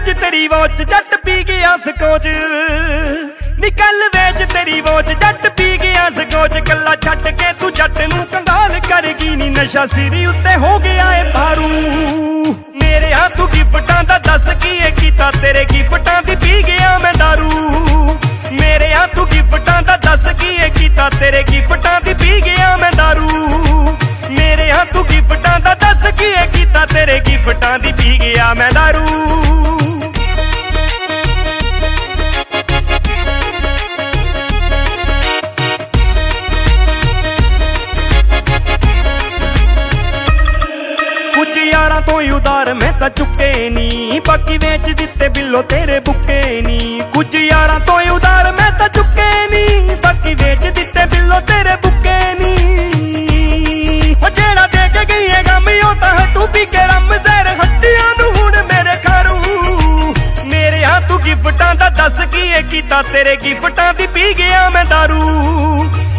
ਤੇਰੀ ਵੋਚ ਜੱਟ ਪੀ ਗਿਆ ਸਕੋਚ ਨਿਕਲ ਵੇਚ ਤੇਰੀ ਵੋਚ ਜੱਟ ਪੀ ਗਿਆ ਸਕੋਚ ਕੱਲਾ ਛੱਡ ਕੇ ਤੂੰ ਜੱਟ ਨੂੰ ਕੰਗਾਲ ਕਰਗੀ ਨੀ ਨਸ਼ਾ ਸਿਰੀ ਉੱਤੇ ਹੋ ਗਿਆ ਏ ਭਾਰੂ ਮੇਰੇ ਹੱਥੋਂ ਗਿਫਟਾਂ ਦਾ ਦੱਸ ਕੀ ਏ ਕੀਤਾ ਤੇਰੇ ਗਿਫਟਾਂ ਦੀ ਪੀ ਗਿਆ ਮੈਂ दारू ਮੇਰੇ ਹੱਥੋਂ ਗਿਫਟਾਂ ਦਾ ਦੱਸ ਕੀ ਏ ਕੀਤਾ ਤੇਰੇ ਗਿਫਟਾਂ ਦੀ ਪੀ ਗਿਆ ਮੈਂ दारू ਮੇਰੇ ਹੱਥੋਂ ਗਿਫਟਾਂ ਦਾ ਦੱਸ ਕੀ ਏ ਕੀਤਾ ਤੇਰੇ ਗਿਫਟਾਂ ਦੀ ਪੀ ਗਿਆ ਮੈਂ दारू ਕੁਝ ਤੋਂ ਉਦਾਰ ਮੈਂ ਤਾਂ ਚੁੱਕੇ ਨਹੀਂ। ਬਾਕੀ ਵੇਚ ਦਿੱਤੇ ਬਿੱਲੋ, ਤੇਰੇ ਬੁੱਕੇ ਨਹੀਂ। ਕੁਝ ਯਾਰਾਂ ਤੋਂ ਉਦਾਰ ਮੈਂ ਤਾਂ ਚੁੱਕੇ ਨਹੀਂ। ਬਾਕੀ ਵੇਚ ਦਿੱਤੇ ਬਿੱਲੋ, ਤੇਰੇ ਬੁੱਕੇ ਨਹੀਂ। ਉਹ ਜਿਹੜਾ ਦੇ ਕੇ ਗਈ ਹੈ ਗਮ, ਉਹ ਤਾਂ ਹਟੂ ਪੀ ਕੇ ਰਮ ਜ਼ਹਿਰ। ਹੱਡੀਆਂ ਨੂੰ ਹੁਣ ਮੇਰੇ ਘਰੂ ਮੇਰੇ ਹੱਥੋਂ ਗਿਫਟਾਂ ਦਾ ਦੱਸ ਕੀ ਏ ਕੀਤਾ? ਤੇਰੇ ਗਿਫਟਾਂ ਦੀ ਪੀ ਗਿਆ ਮੈਂ दारू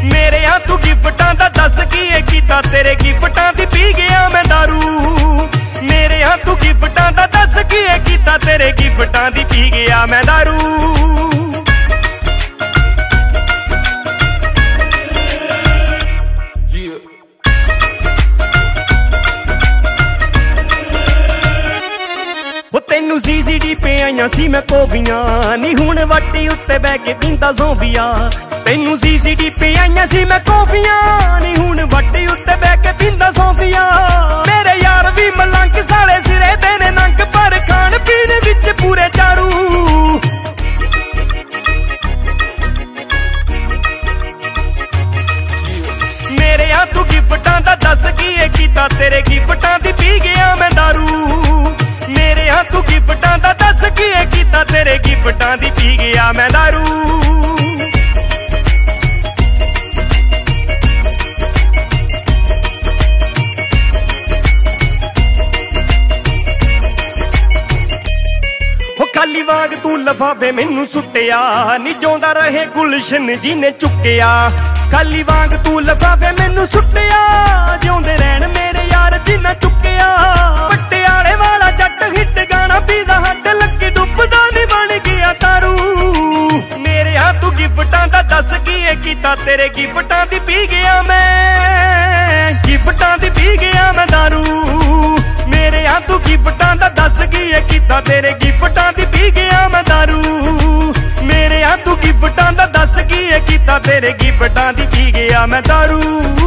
ਮੇਰੇ ਹੱਥੋਂ ਗਿਫਟਾਂ ਦਾ ਦੱਸ ਕੀ ਏ ਕੀਤਾ? ਤੇਰੇ ਗਿਫਟਾਂ ਗਿਫਟਾਂ ਦੀ ਪੀ ਗਿਆ ਮੈਂ दारू। ਉਹ ਤੈਨੂੰ ਸੀਸੀਡੀ ਪੇ ਆਈਆਂ ਸੀ ਮੈਂ ਕੋਵੀਆਂ। ਨਹੀਂ ਹੁਣ ਵਾਟੀ ਉੱਤੇ ਬਹਿ ਕੇ ਪੀਂਦਾ ਜ਼ੋਂਬੀਆਂ। ਤੈਨੂੰ ਸੀਸੀਡੀ ਪੇ ਆਈਆਂ ਸੀ ਮੈਂ ਕੋਵੀਆਂ। ਨਹੀਂ ਹੁਣ ਵਾਟੀ ਉੱਤੇ ਪੀ ਮੈਂ दारू। ਉਹ ਖਾਲੀ ਵਾਂਗ ਤੂੰ ਲਫਾਫੇ ਮੈਨੂੰ ਸੁੱਟਿਆ, ਨੀ ਜਿਉਂਦਾ ਰਹੇ ਗੁਲਸ਼ਨ ਜੀ ਨੇ ਚੁੱਕਿਆ। ਖਾਲੀ ਵਾਂਗ ਤੂੰ ਲਫਾਫੇ ਮੈਨੂੰ ਸੁੱਟਿਆ, ਜਿਉਂਦੇ ਰਹਿਣ ਮੇਰੇ ਤੇਰੇ ਗਿਫਟਾਂ ਦੀ ਪੀ ਗਿਆ ਮੈਂ ਗਿਫਟਾਂ ਦੀ ਪੀ ਗਿਆ ਮੈਂ दारू ਮੇਰੇ ਹੱਥੋਂ ਗਿਫਟਾਂ ਦਾ ਦੱਸ ਕੀ ਏ ਕੀਤਾ ਤੇਰੇ ਗਿਫਟਾਂ ਦੀ ਪੀ ਗਿਆ ਮੈਂ दारू ਮੇਰੇ ਹੱਥੋਂ ਗਿਫਟਾਂ ਦਾ ਦੱਸ ਕੀ ਏ ਕੀਤਾ ਤੇਰੇ ਗਿਫਟਾਂ ਦੀ ਪੀ ਗਿਆ ਮੈਂ दारू